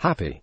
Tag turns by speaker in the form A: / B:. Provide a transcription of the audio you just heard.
A: happy.